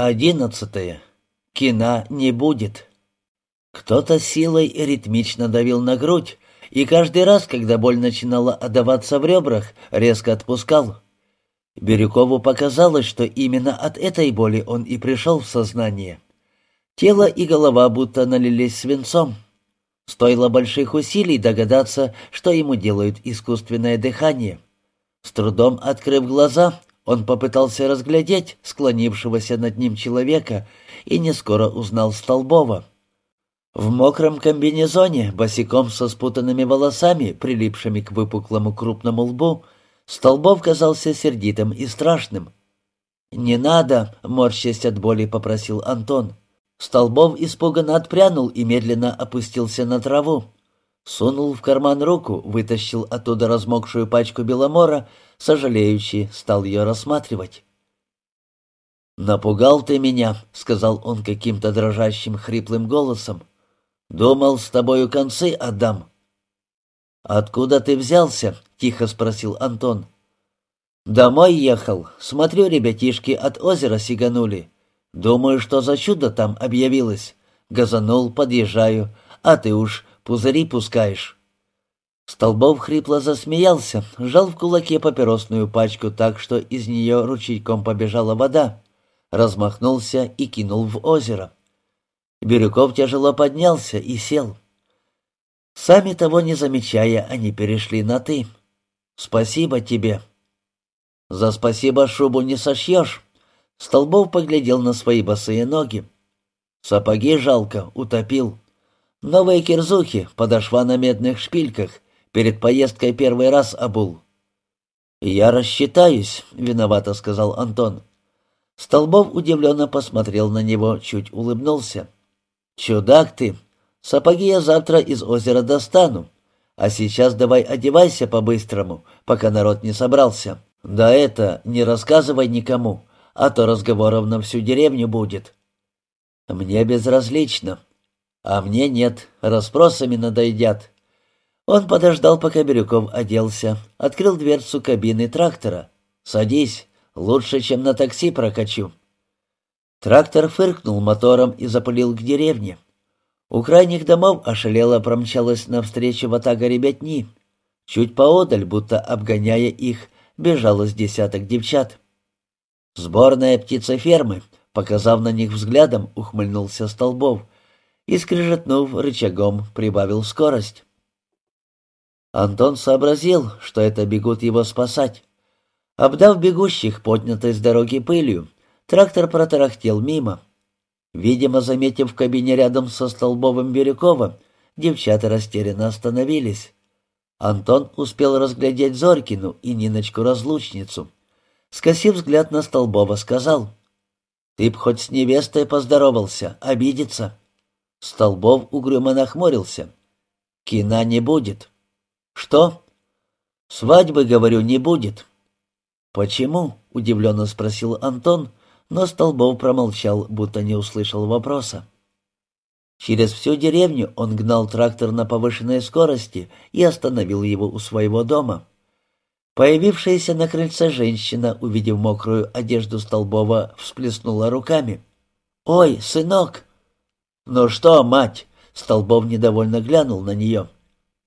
Одиннадцатое. Кина не будет. Кто-то силой ритмично давил на грудь, и каждый раз, когда боль начинала отдаваться в ребрах, резко отпускал. Бирюкову показалось, что именно от этой боли он и пришел в сознание. Тело и голова будто налились свинцом. Стоило больших усилий догадаться, что ему делают искусственное дыхание. С трудом открыв глаза, он попытался разглядеть склонившегося над ним человека и не скоро узнал Столбова. В мокром комбинезоне, босиком со спутанными волосами, прилипшими к выпуклому крупному лбу, Столбов казался сердитым и страшным. «Не надо!» — морщась от боли, попросил Антон. Столбов испуганно отпрянул и медленно опустился на траву. Сунул в карман руку, вытащил оттуда размокшую пачку беломора, сожалеющий, стал ее рассматривать. «Напугал ты меня», — сказал он каким-то дрожащим хриплым голосом. «Думал, с тобою концы отдам». «Откуда ты взялся?» — тихо спросил Антон. «Домой ехал. Смотрю, ребятишки от озера сиганули. Думаю, что за чудо там объявилось. Газанул, подъезжаю, а ты уж пузыри пускаешь». Столбов хрипло засмеялся, сжал в кулаке папиросную пачку так, что из нее ручейком побежала вода, размахнулся и кинул в озеро. Бирюков тяжело поднялся и сел. Сами того не замечая, они перешли на «ты». «Спасибо тебе». «За спасибо шубу не сошьешь». Столбов поглядел на свои босые ноги. «Сапоги жалко, утопил». Новые кирзухи, подошва на медных шпильках, перед поездкой первый раз обул. «Я рассчитаюсь», — виновато сказал Антон. Столбов удивленно посмотрел на него, чуть улыбнулся. «Чудак ты! Сапоги я завтра из озера достану. А сейчас давай одевайся по-быстрому, пока народ не собрался. Да это, не рассказывай никому, а то разговоров на всю деревню будет». «Мне безразлично», а мне нет, расспросами надоедят. Он подождал, пока Бирюков оделся, открыл дверцу кабины трактора. «Садись, лучше, чем на такси прокачу». Трактор фыркнул мотором и запылил к деревне. У крайних домов ошалело промчалась навстречу ватага ребятни. Чуть поодаль, будто обгоняя их, бежало с десяток девчат. «Сборная птицефермы», — показав на них взглядом, ухмыльнулся Столбов — и, скрежетнув рычагом, прибавил скорость. Антон сообразил, что это бегут его спасать. Обдав бегущих, поднятой с дороги пылью, трактор протарахтел мимо. Видимо, заметив в кабине рядом со Столбовым Бирюковым, девчата растерянно остановились. Антон успел разглядеть Зорькину и Ниночку-разлучницу. Скосив взгляд на Столбова, сказал, «Ты б хоть с невестой поздоровался, обидится». Столбов угрюмо нахмурился. «Кина не будет». «Что?» «Свадьбы, говорю, не будет». «Почему?» — удивленно спросил Антон, но Столбов промолчал, будто не услышал вопроса. Через всю деревню он гнал трактор на повышенной скорости и остановил его у своего дома. Появившаяся на крыльце женщина, увидев мокрую одежду Столбова, всплеснула руками. «Ой, сынок!» «Ну что, мать?» — Столбов недовольно глянул на нее.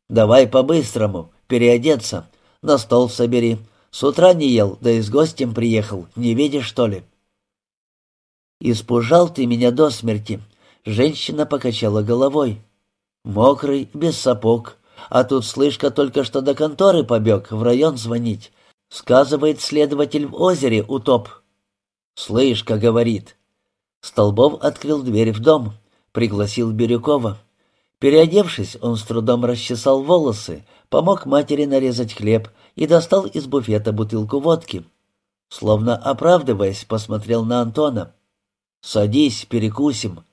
«Давай по-быстрому, переодеться, на стол собери. С утра не ел, да и с гостем приехал, не видишь, что ли?» «Испужал ты меня до смерти», — женщина покачала головой. «Мокрый, без сапог, а тут слышка только что до конторы побег, в район звонить. Сказывает следователь в озере утоп». «Слышка», — говорит. Столбов открыл дверь в дом пригласил Бирюкова. Переодевшись, он с трудом расчесал волосы, помог матери нарезать хлеб и достал из буфета бутылку водки. Словно оправдываясь, посмотрел на Антона. «Садись, перекусим».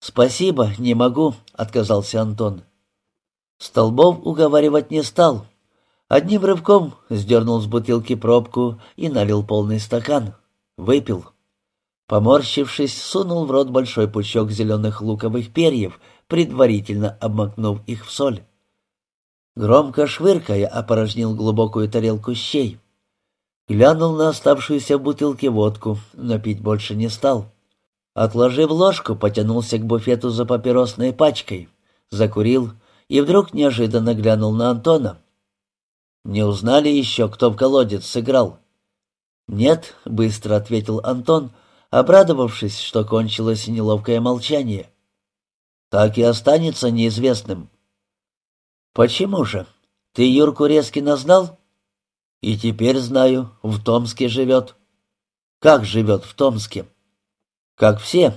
«Спасибо, не могу», — отказался Антон. Столбов уговаривать не стал. Одним рывком сдернул с бутылки пробку и налил полный стакан. Выпил. Поморщившись, сунул в рот большой пучок зеленых луковых перьев, предварительно обмакнув их в соль. Громко швыркая, опорожнил глубокую тарелку щей. Глянул на оставшуюся в бутылке водку, но пить больше не стал. Отложив ложку, потянулся к буфету за папиросной пачкой, закурил и вдруг неожиданно глянул на Антона. «Не узнали еще, кто в колодец сыграл?» «Нет», — быстро ответил Антон, обрадовавшись, что кончилось неловкое молчание. «Так и останется неизвестным». «Почему же? Ты Юрку Резкина знал?» И теперь знаю, в Томске живет. Как живет в Томске? Как все.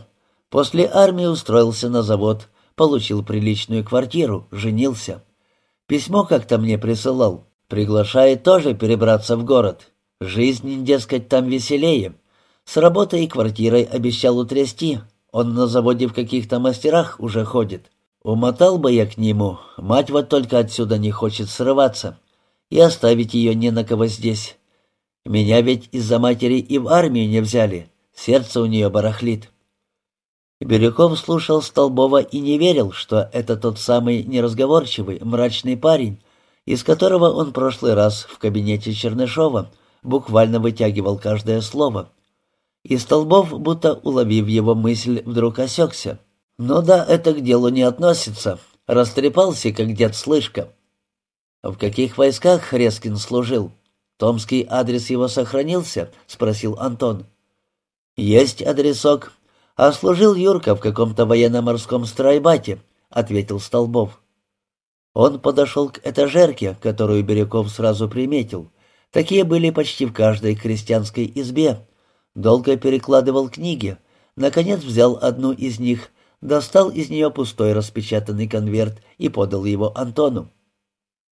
После армии устроился на завод, получил приличную квартиру, женился. Письмо как-то мне присылал. Приглашает тоже перебраться в город. Жизнь, дескать, там веселее. С работой и квартирой обещал утрясти. Он на заводе в каких-то мастерах уже ходит. Умотал бы я к нему. Мать вот только отсюда не хочет срываться и оставить ее не на кого здесь. Меня ведь из-за матери и в армию не взяли, сердце у нее барахлит». Бирюков слушал Столбова и не верил, что это тот самый неразговорчивый, мрачный парень, из которого он прошлый раз в кабинете Чернышова буквально вытягивал каждое слово. И Столбов, будто уловив его мысль, вдруг осекся. «Ну да, это к делу не относится. Растрепался, как дед Слышка. «В каких войсках Резкин служил? Томский адрес его сохранился?» — спросил Антон. «Есть адресок. А служил Юрка в каком-то военно-морском стройбате», — ответил Столбов. Он подошел к этажерке, которую Бирюков сразу приметил. Такие были почти в каждой крестьянской избе. Долго перекладывал книги. Наконец взял одну из них, достал из нее пустой распечатанный конверт и подал его Антону.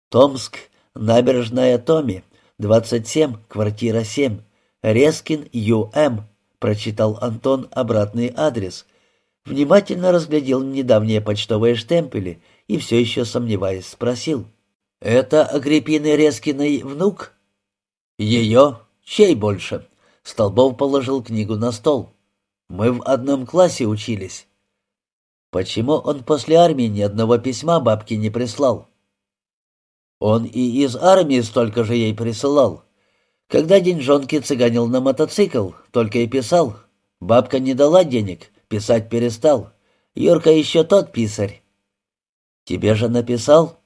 Томск, набережная Томи, 27, квартира 7, Резкин Ю.М., прочитал Антон обратный адрес. Внимательно разглядел недавние почтовые штемпели и все еще сомневаясь спросил. «Это Агриппины Резкиной внук?» «Ее? Чей больше?» Столбов положил книгу на стол. «Мы в одном классе учились». «Почему он после армии ни одного письма бабке не прислал?» Он и из армии столько же ей присылал. Когда деньжонки цыганил на мотоцикл, только и писал. Бабка не дала денег, писать перестал. Юрка еще тот писарь. Тебе же написал?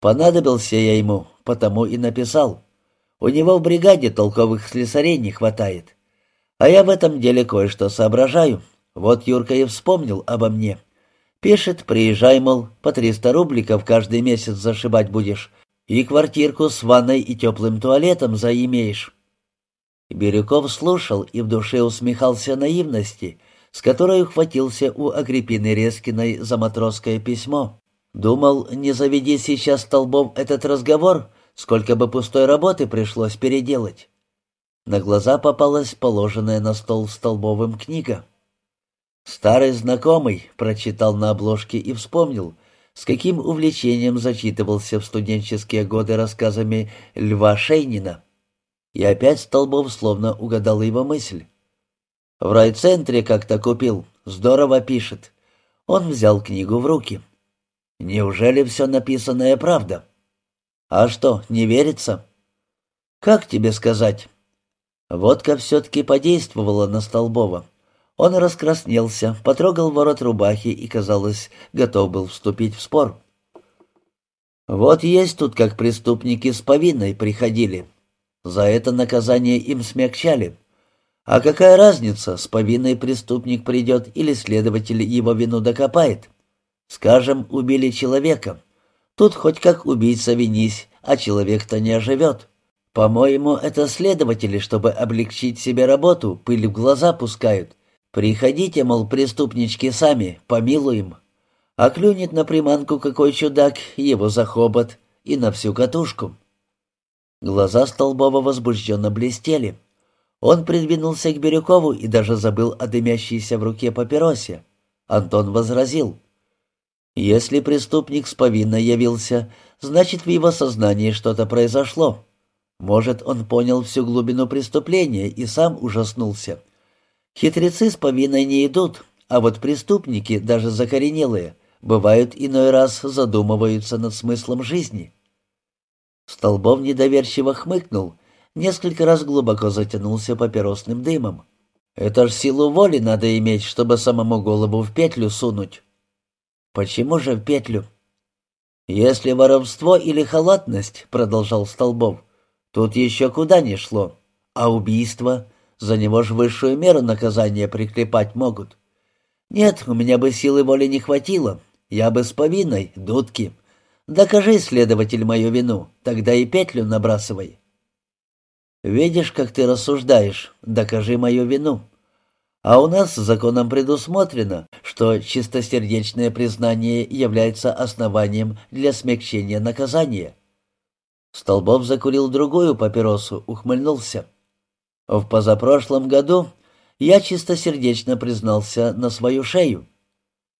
Понадобился я ему, потому и написал. У него в бригаде толковых слесарей не хватает. А я в этом деле кое-что соображаю. Вот Юрка и вспомнил обо мне. Пишет, приезжай, мол, по триста рубликов каждый месяц зашибать будешь, и квартирку с ванной и теплым туалетом заимеешь. Бирюков слушал и в душе усмехался наивности, с которой ухватился у Агриппины Резкиной за матросское письмо. Думал, не заведи сейчас столбом этот разговор, сколько бы пустой работы пришлось переделать. На глаза попалась положенная на стол столбовым книга. Старый знакомый прочитал на обложке и вспомнил, с каким увлечением зачитывался в студенческие годы рассказами Льва Шейнина. И опять Столбов словно угадал его мысль. «В райцентре как-то купил. Здорово пишет». Он взял книгу в руки. «Неужели все написанное правда?» «А что, не верится?» «Как тебе сказать?» Водка все-таки подействовала на Столбова. Он раскраснелся, потрогал ворот рубахи и, казалось, готов был вступить в спор. «Вот есть тут, как преступники с повинной приходили. За это наказание им смягчали. А какая разница, с повинной преступник придет или следователь его вину докопает? Скажем, убили человека. Тут хоть как убийца винись, а человек-то не оживет. По-моему, это следователи, чтобы облегчить себе работу, пыль в глаза пускают» Приходите, мол, преступнички сами, помилуем. А клюнет на приманку какой чудак, его за хобот и на всю катушку. Глаза Столбова возбужденно блестели. Он придвинулся к Бирюкову и даже забыл о дымящейся в руке папиросе. Антон возразил. «Если преступник с повинной явился, значит, в его сознании что-то произошло. Может, он понял всю глубину преступления и сам ужаснулся. Хитрецы с повинной не идут, а вот преступники, даже закоренелые, бывают иной раз задумываются над смыслом жизни. Столбов недоверчиво хмыкнул, несколько раз глубоко затянулся папиросным дымом. «Это ж силу воли надо иметь, чтобы самому голову в петлю сунуть». «Почему же в петлю?» «Если воровство или халатность», — продолжал Столбов, — «тут еще куда ни шло. А убийство? За него ж высшую меру наказания прикрепать могут». «Нет, у меня бы силы воли не хватило. Я бы с повинной, дудки. Докажи, следователь, мою вину, тогда и петлю набрасывай». «Видишь, как ты рассуждаешь, докажи мою вину. А у нас законом предусмотрено, что чистосердечное признание является основанием для смягчения наказания». Столбов закурил другую папиросу, ухмыльнулся. «В позапрошлом году я чистосердечно признался на свою шею.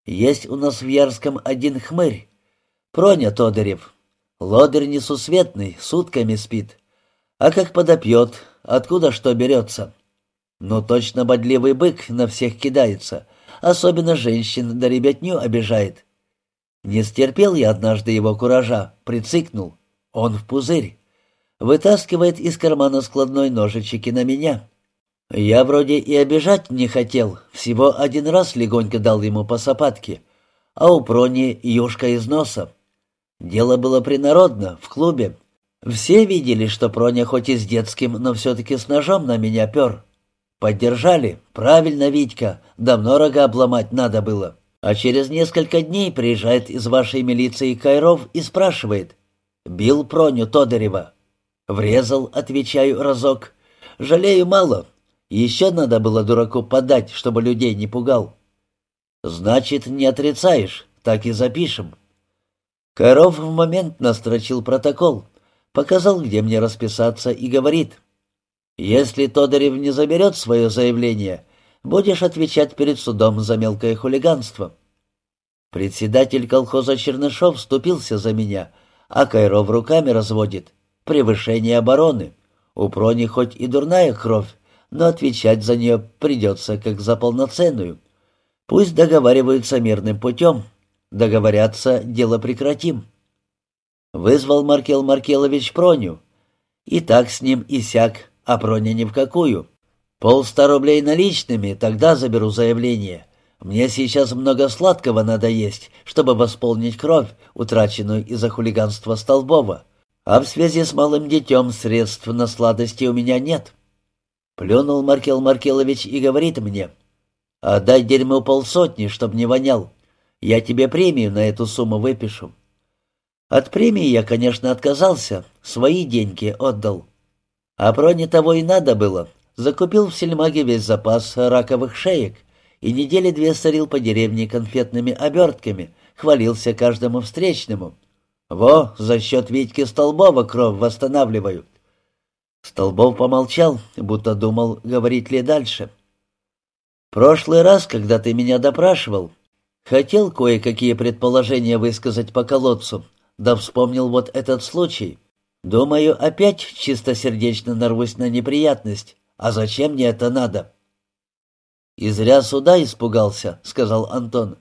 Есть у нас в Ярском один хмырь, Проня Тодорев. Лодырь несусветный, сутками спит. А как подопьет, откуда что берется?» Но точно бодливый бык на всех кидается, особенно женщин да ребятню обижает. Не стерпел я однажды его куража, прицикнул. Он в пузырь. Вытаскивает из кармана складной ножичек и на меня. Я вроде и обижать не хотел, всего один раз легонько дал ему по сапатке, а у Прони юшка из носа. Дело было принародно, в клубе. Все видели, что Проня хоть и с детским, но все-таки с ножом на меня пер. «Поддержали? Правильно, Витька. Давно рога обломать надо было. А через несколько дней приезжает из вашей милиции Кайров и спрашивает. Бил Проню Тодорева?» «Врезал», — отвечаю разок. «Жалею мало. Еще надо было дураку подать, чтобы людей не пугал». «Значит, не отрицаешь. Так и запишем». Кайров в момент настрочил протокол, показал, где мне расписаться, и говорит — если Тодорев не заберет свое заявление, будешь отвечать перед судом за мелкое хулиганство. Председатель колхоза Чернышов вступился за меня, а Кайров руками разводит. Превышение обороны. У Прони хоть и дурная кровь, но отвечать за нее придется как за полноценную. Пусть договариваются мирным путем. Договорятся, дело прекратим. Вызвал Маркел Маркелович Проню. И так с ним и сяк а Проня ни в какую. Полста рублей наличными, тогда заберу заявление. Мне сейчас много сладкого надо есть, чтобы восполнить кровь, утраченную из-за хулиганства Столбова. А в связи с малым детем средств на сладости у меня нет. Плюнул Маркел Маркелович и говорит мне, «Отдай дерьмо полсотни, чтоб не вонял. Я тебе премию на эту сумму выпишу». От премии я, конечно, отказался, свои деньги отдал. А Проне того и надо было. Закупил в сельмаге весь запас раковых шеек и недели две сорил по деревне конфетными обертками, хвалился каждому встречному. «Во, за счет Витьки Столбова кровь восстанавливаю». Столбов помолчал, будто думал, говорить ли дальше. «Прошлый раз, когда ты меня допрашивал, хотел кое-какие предположения высказать по колодцу, да вспомнил вот этот случай». Думаю, опять чистосердечно нарвусь на неприятность. А зачем мне это надо? И зря суда испугался, сказал Антон.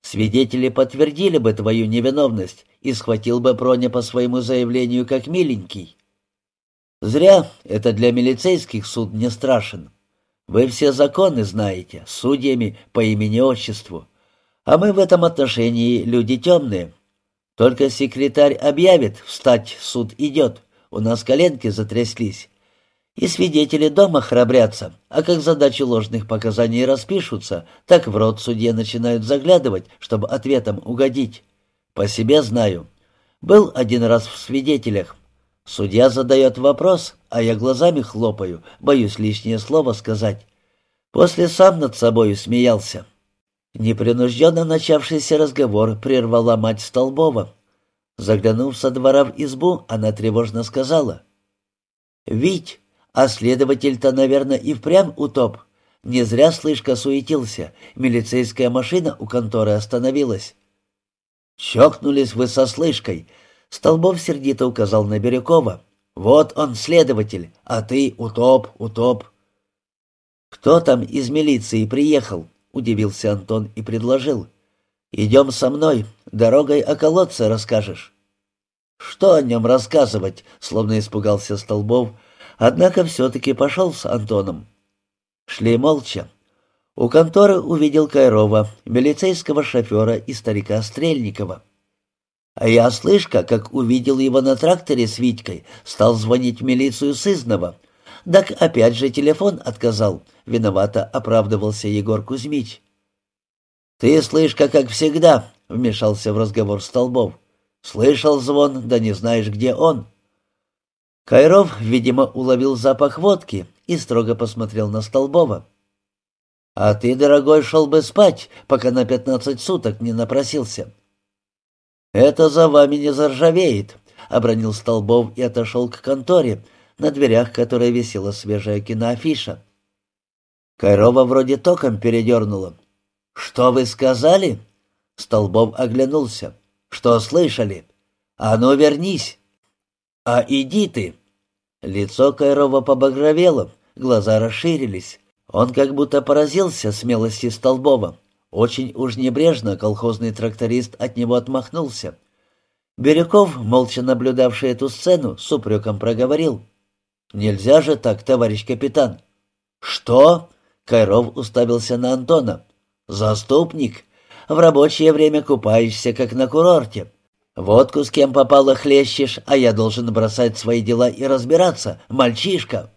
Свидетели подтвердили бы твою невиновность и схватил бы Проня по своему заявлению как миленький. Зря, это для милицейских суд не страшен. Вы все законы знаете, судьями по имени-отчеству. А мы в этом отношении люди темные, только секретарь объявит, встать, суд идет. У нас коленки затряслись. И свидетели дома храбрятся, а как задачи ложных показаний распишутся, так в рот судье начинают заглядывать, чтобы ответом угодить. По себе знаю. Был один раз в свидетелях. Судья задает вопрос, а я глазами хлопаю, боюсь лишнее слово сказать. После сам над собою смеялся. Непринужденно начавшийся разговор прервала мать Столбова. Заглянув со двора в избу, она тревожно сказала. «Вить, а следователь-то, наверное, и впрямь утоп. Не зря слышка суетился. Милицейская машина у конторы остановилась». «Чокнулись вы со слышкой», — Столбов сердито указал на Бирюкова. «Вот он, следователь, а ты утоп, утоп». «Кто там из милиции приехал?» — удивился Антон и предложил. «Идем со мной, дорогой о колодце расскажешь». «Что о нем рассказывать?» — словно испугался Столбов, Однако все-таки пошел с Антоном. Шли молча. У конторы увидел Кайрова, милицейского шофера и старика Стрельникова. А я, слышка, как увидел его на тракторе с Витькой, стал звонить в милицию Сызнова. Так опять же телефон отказал. Виновато оправдывался Егор Кузьмич. «Ты, слышка, как всегда», — вмешался в разговор Столбов. «Слышал звон, да не знаешь, где он». Кайров, видимо, уловил запах водки и строго посмотрел на Столбова. «А ты, дорогой, шел бы спать, пока на пятнадцать суток не напросился». «Это за вами не заржавеет», — обронил Столбов и отошел к конторе, на дверях которой висела свежая киноафиша. Кайрова вроде током передернула. «Что вы сказали?» Столбов оглянулся. «Что слышали? А ну, вернись!» «А иди ты!» Лицо Кайрова побагровело, глаза расширились. Он как будто поразился смелости Столбова. Очень уж небрежно колхозный тракторист от него отмахнулся. Бирюков, молча наблюдавший эту сцену, с упреком проговорил. «Нельзя же так, товарищ капитан!» «Что?» — Кайров уставился на Антона. «Заступник. В рабочее время купаешься, как на курорте. Водку с кем попало хлещешь, а я должен бросать свои дела и разбираться. Мальчишка!»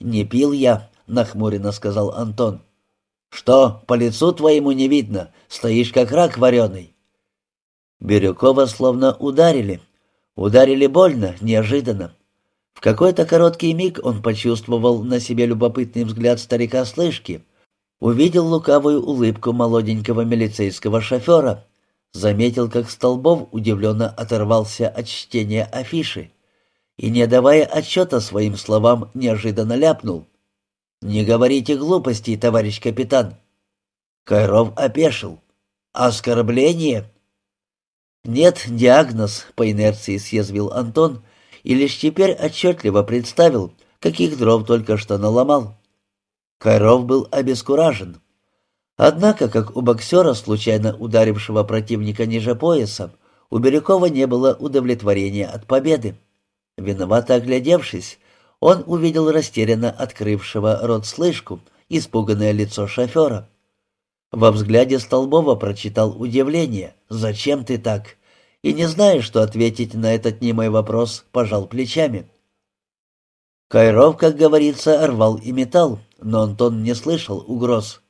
«Не пил я», — нахмуренно сказал Антон. «Что, по лицу твоему не видно? Стоишь, как рак вареный». Бирюкова словно ударили. Ударили больно, неожиданно. В какой-то короткий миг он почувствовал на себе любопытный взгляд старика-слышки, увидел лукавую улыбку молоденького милицейского шофера, заметил, как Столбов удивленно оторвался от чтения афиши и, не давая отчета своим словам, неожиданно ляпнул. «Не говорите глупостей, товарищ капитан». Кайров опешил. «Оскорбление?» «Нет, диагноз», — по инерции съязвил Антон, и лишь теперь отчетливо представил, каких дров только что наломал. Кайров был обескуражен. Однако, как у боксера, случайно ударившего противника ниже пояса, у Бирюкова не было удовлетворения от победы. Виновато оглядевшись, он увидел растерянно открывшего рот слышку, испуганное лицо шофера. Во взгляде Столбова прочитал удивление «Зачем ты так?» И, не зная, что ответить на этот немой вопрос, пожал плечами. Кайров, как говорится, рвал и металл, но Антон не слышал угроз.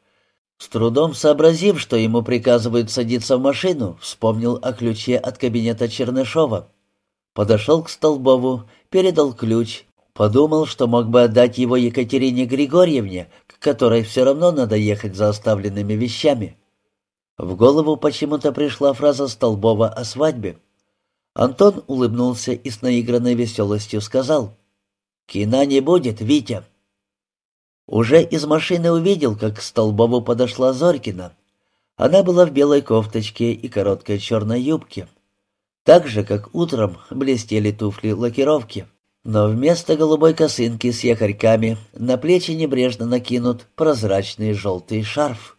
С трудом сообразив, что ему приказывают садиться в машину, вспомнил о ключе от кабинета Чернышова. Подошел к Столбову, передал ключ Подумал, что мог бы отдать его Екатерине Григорьевне, к которой все равно надо ехать за оставленными вещами. В голову почему-то пришла фраза Столбова о свадьбе. Антон улыбнулся и с наигранной веселостью сказал «Кина не будет, Витя». Уже из машины увидел, как к Столбову подошла Зорькина. Она была в белой кофточке и короткой черной юбке. Так же, как утром, блестели туфли лакировки. Но вместо голубой косынки с якорьками на плечи небрежно накинут прозрачный желтый шарф.